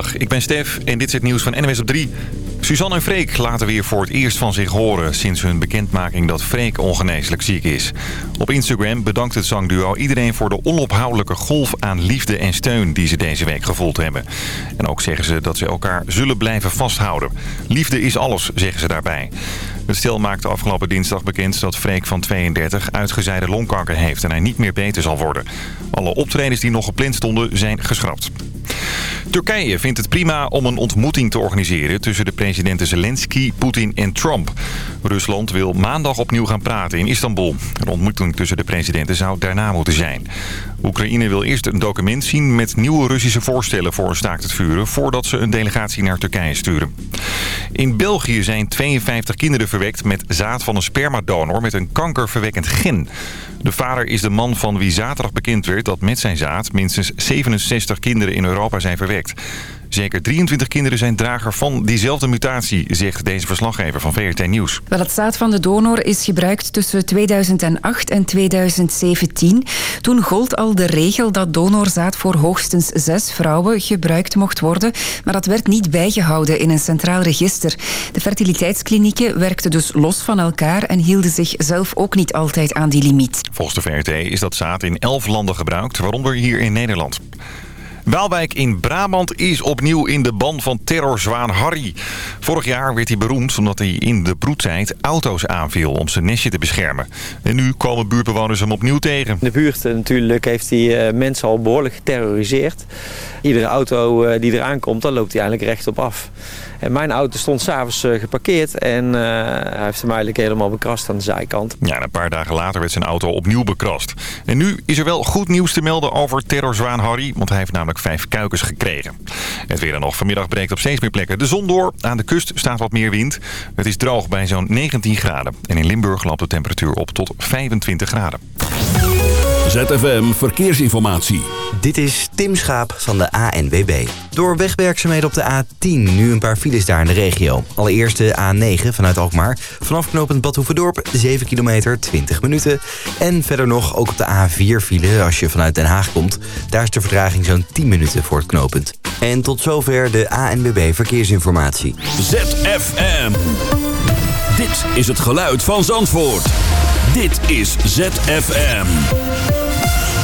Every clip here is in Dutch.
Ik ben Stef en dit is het nieuws van NWS op 3. Suzanne en Freek laten weer voor het eerst van zich horen... sinds hun bekendmaking dat Freek ongeneeslijk ziek is. Op Instagram bedankt het zangduo iedereen voor de onophoudelijke golf aan liefde en steun... die ze deze week gevoeld hebben. En ook zeggen ze dat ze elkaar zullen blijven vasthouden. Liefde is alles, zeggen ze daarbij. Het stel maakte afgelopen dinsdag bekend dat Freek van 32 uitgezaaide longkanker heeft... en hij niet meer beter zal worden. Alle optredens die nog gepland stonden zijn geschrapt. Turkije vindt het prima om een ontmoeting te organiseren tussen de presidenten Zelensky, Poetin en Trump. Rusland wil maandag opnieuw gaan praten in Istanbul. Een ontmoeting tussen de presidenten zou daarna moeten zijn. Oekraïne wil eerst een document zien met nieuwe Russische voorstellen voor een staakt het vuren... voordat ze een delegatie naar Turkije sturen. In België zijn 52 kinderen verwekt met zaad van een spermadonor met een kankerverwekkend gen. De vader is de man van wie zaterdag bekend werd dat met zijn zaad minstens 67 kinderen in Europa zijn verwekt. Zeker 23 kinderen zijn drager van diezelfde mutatie, zegt deze verslaggever van VRT Nieuws. Wel, het zaad van de donor is gebruikt tussen 2008 en 2017. Toen gold al de regel dat donorzaad voor hoogstens zes vrouwen gebruikt mocht worden. Maar dat werd niet bijgehouden in een centraal register. De fertiliteitsklinieken werkten dus los van elkaar en hielden zich zelf ook niet altijd aan die limiet. Volgens de VRT is dat zaad in 11 landen gebruikt, waaronder hier in Nederland. Waalwijk in Brabant is opnieuw in de ban van terrorzwaan Harry. Vorig jaar werd hij beroemd omdat hij in de broedtijd auto's aanviel om zijn nestje te beschermen. En nu komen buurtbewoners hem opnieuw tegen. In de buurt eh, natuurlijk heeft hij eh, mensen al behoorlijk geterroriseerd. Iedere auto eh, die eraan komt, dan loopt hij eigenlijk rechtop af. En mijn auto stond s'avonds geparkeerd en hij heeft hem eigenlijk helemaal bekrast aan de zijkant. Ja, en een paar dagen later werd zijn auto opnieuw bekrast. En nu is er wel goed nieuws te melden over terrorzwaan Harry, want hij heeft namelijk vijf kuikens gekregen. Het weer dan nog. Vanmiddag breekt op steeds meer plekken de zon door. Aan de kust staat wat meer wind. Het is droog bij zo'n 19 graden. En in Limburg loopt de temperatuur op tot 25 graden. ZFM Verkeersinformatie. Dit is Tim Schaap van de ANWB. Door wegwerkzaamheden op de A10 nu een paar files daar in de regio. Allereerst de A9 vanuit Alkmaar. Vanaf knooppunt Badhoevedorp 7 kilometer 20 minuten. En verder nog ook op de A4 file als je vanuit Den Haag komt. Daar is de vertraging zo'n 10 minuten voor het knooppunt. En tot zover de ANWB Verkeersinformatie. ZFM. Dit is het geluid van Zandvoort. Dit is ZFM.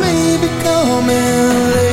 me becoming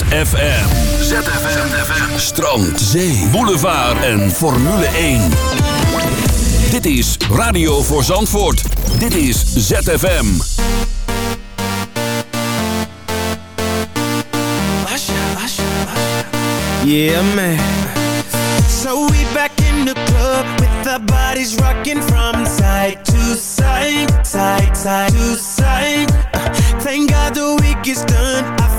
ZFM. ZFM. FM Strand, zee, boulevard en Formule 1. Dit is Radio voor Zandvoort. Dit is ZFM. Yeah, man. So we back in the club with our bodies rocking from side to side, side, side to side. Uh, thank God the week is done.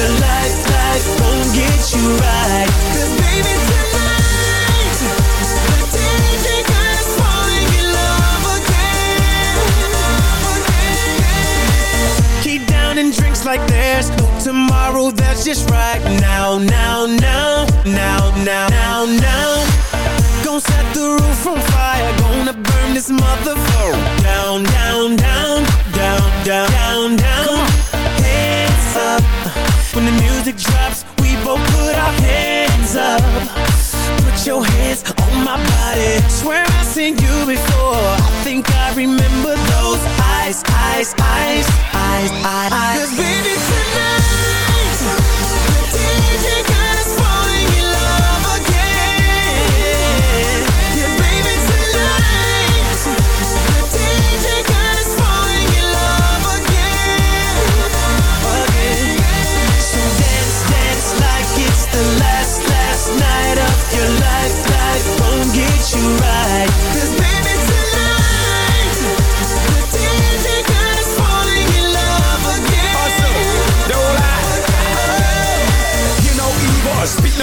your life. Life won't get you right. 'Cause baby tonight, the DJ us falling in love again. Keep down and drinks like there's no tomorrow. That's just right now, now, now, now, now, now, now. Gonna set the roof on fire. Gonna burn this motherfucker down, down, down, down, down, down, down. Hands up when the music drops. We both put our hands up. Put your hands on my body. Swear I've seen you before. I think I remember those eyes, eyes, eyes, eyes, eyes. Cause baby tonight, you right.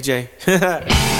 DJ.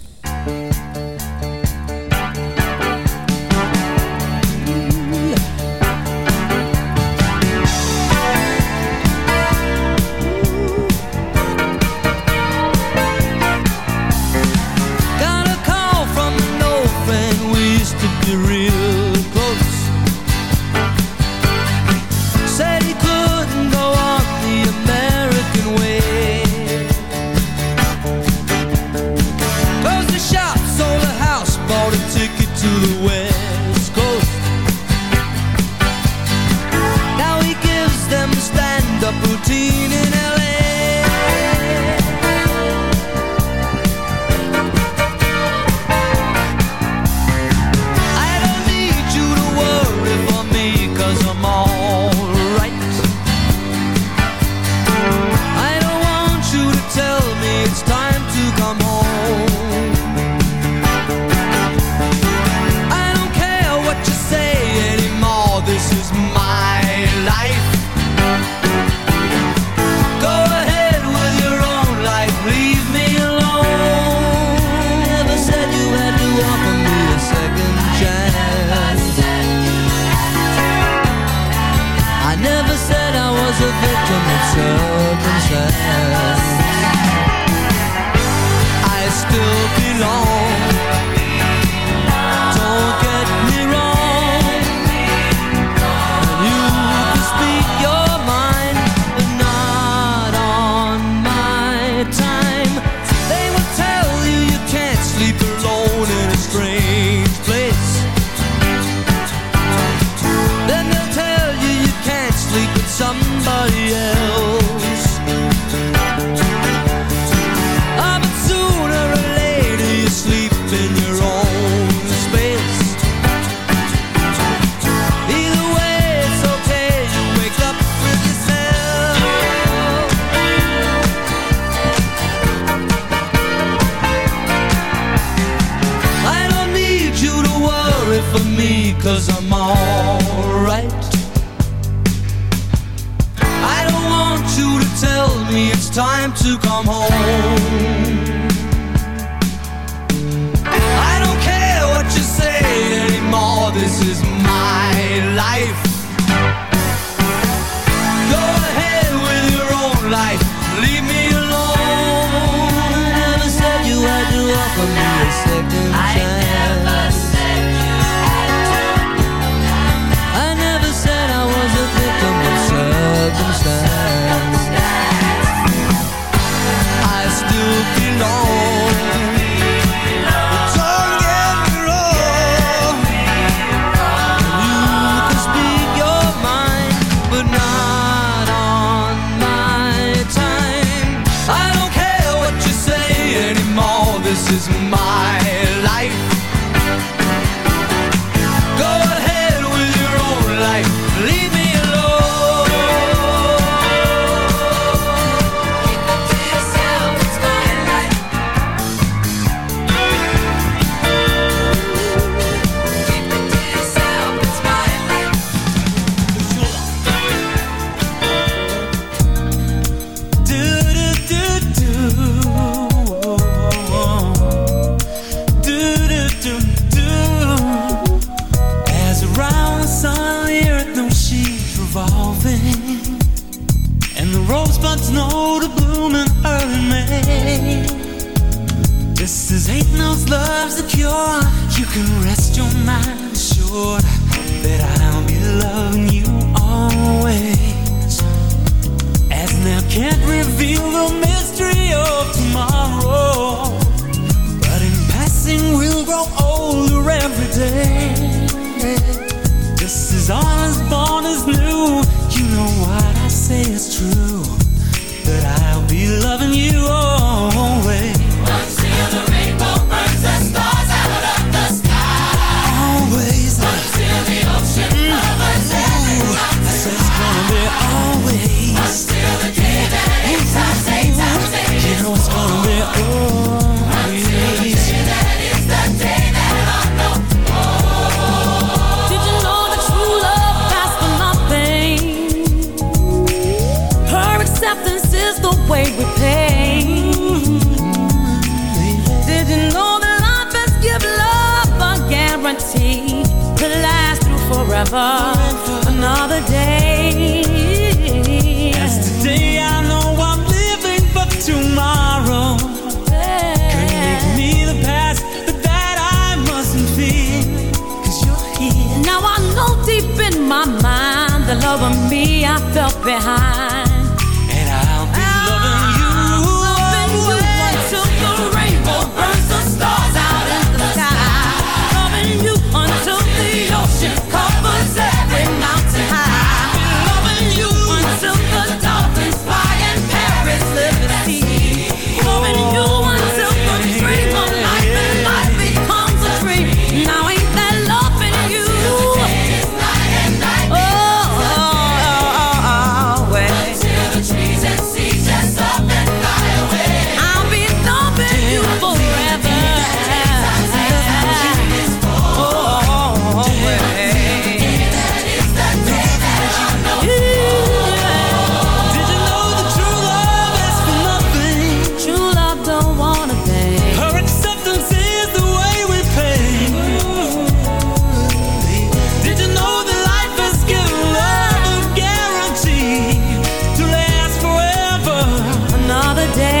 Day.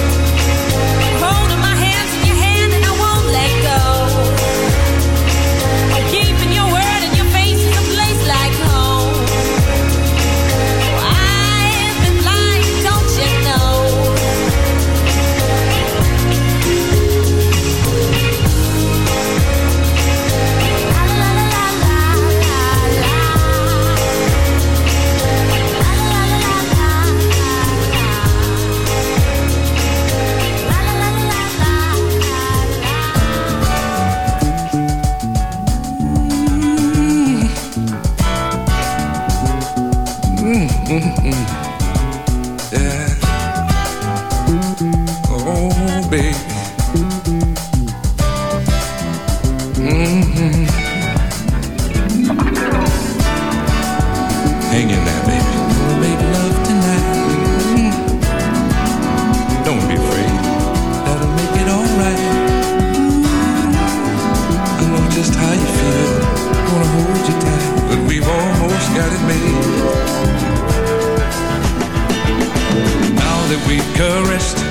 got it made. Now that we've caressed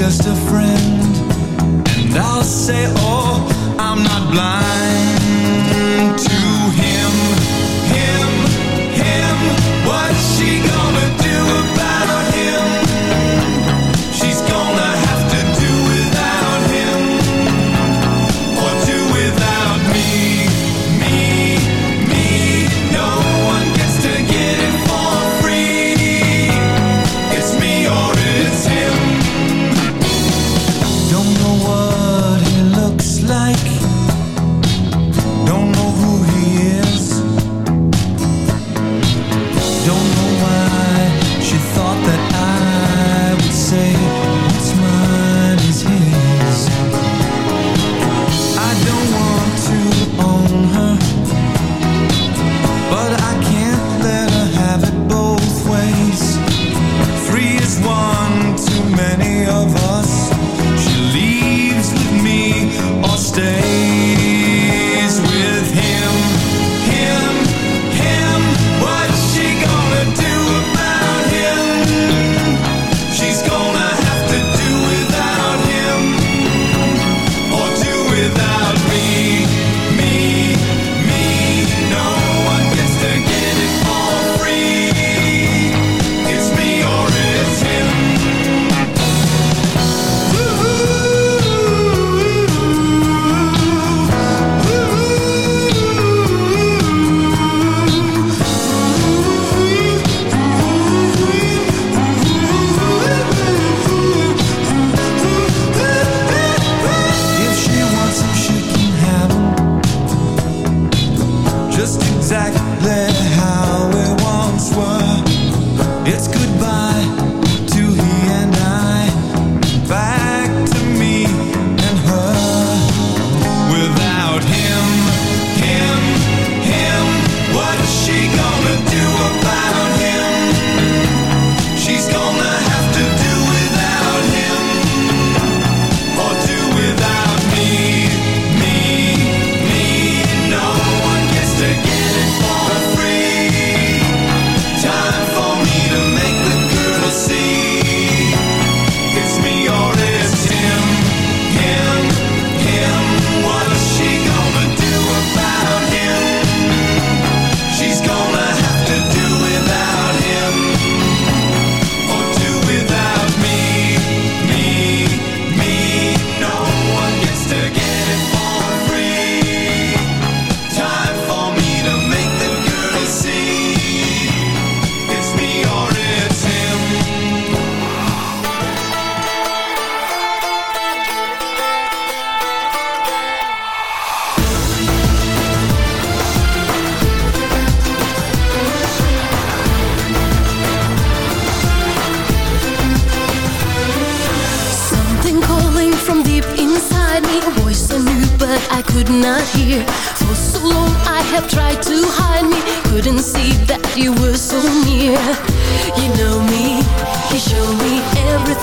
just a friend. And I'll say, Oh, I'm not blind.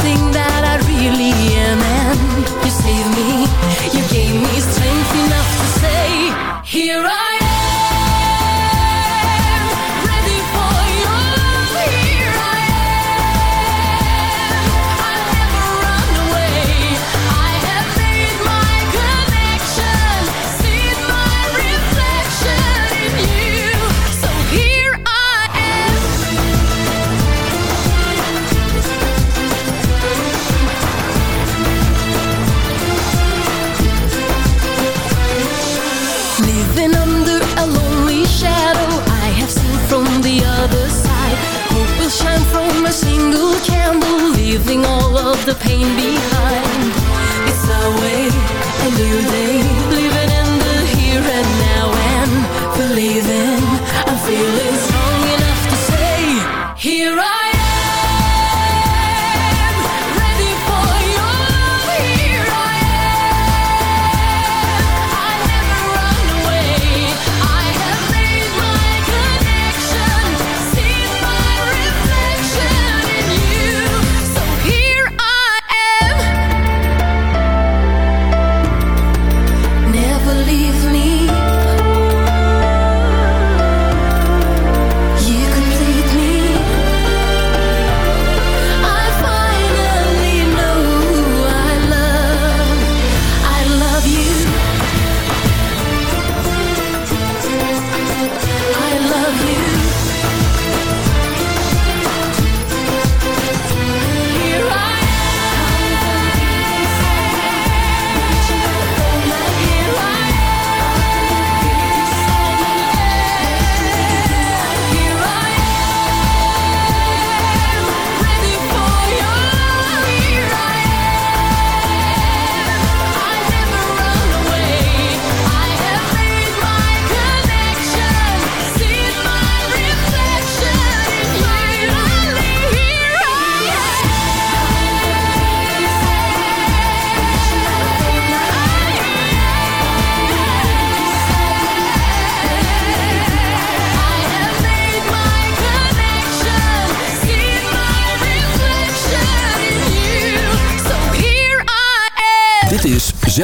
something that I really feeling strong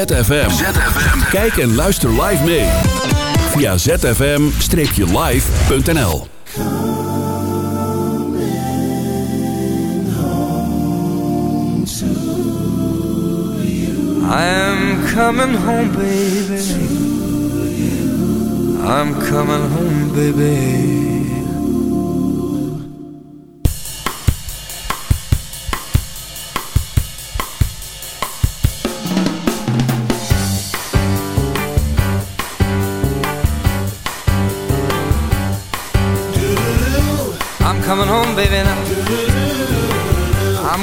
ZFM. Kijk en luister live mee. Via zfm-live.nl I'm coming home, baby. I'm coming home, baby.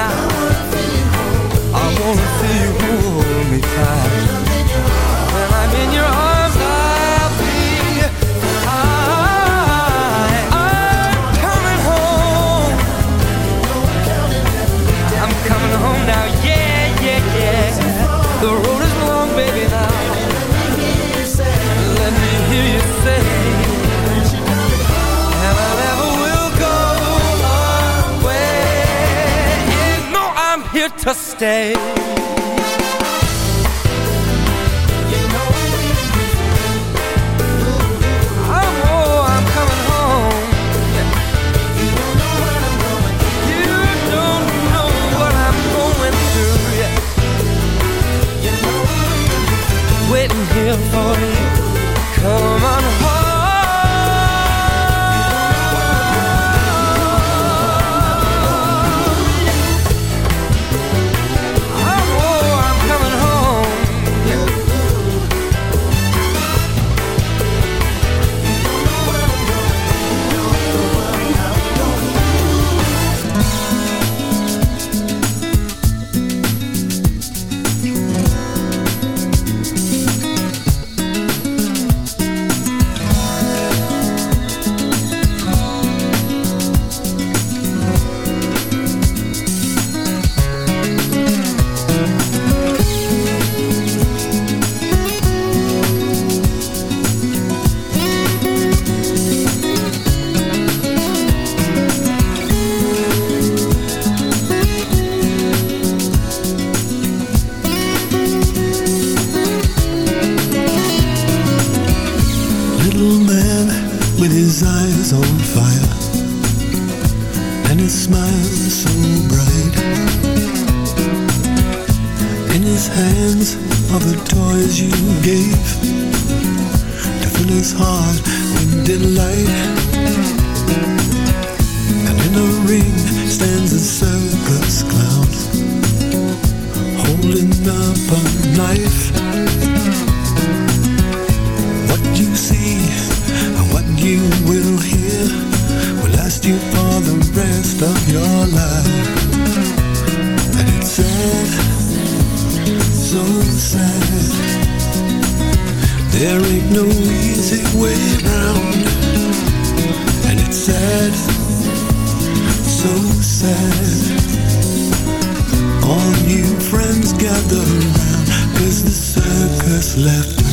나. Yeah. Waiting here for you. Come on home. so sad. All new friends gather around, cause the circus left.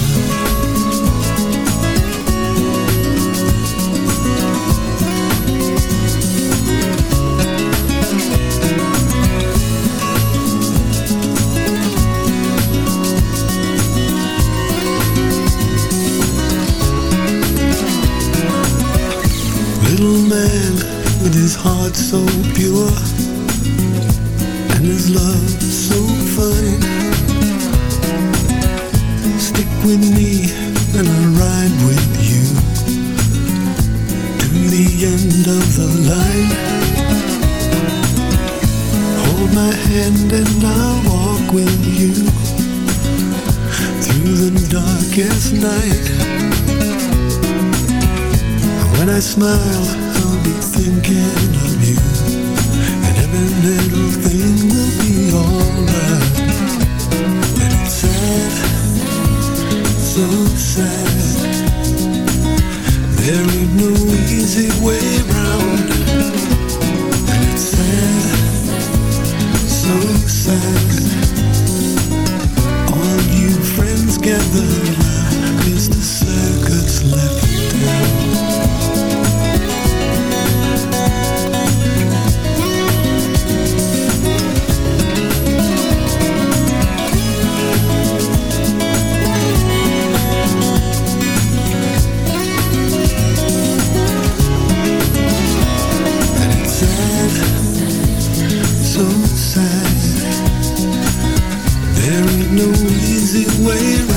music where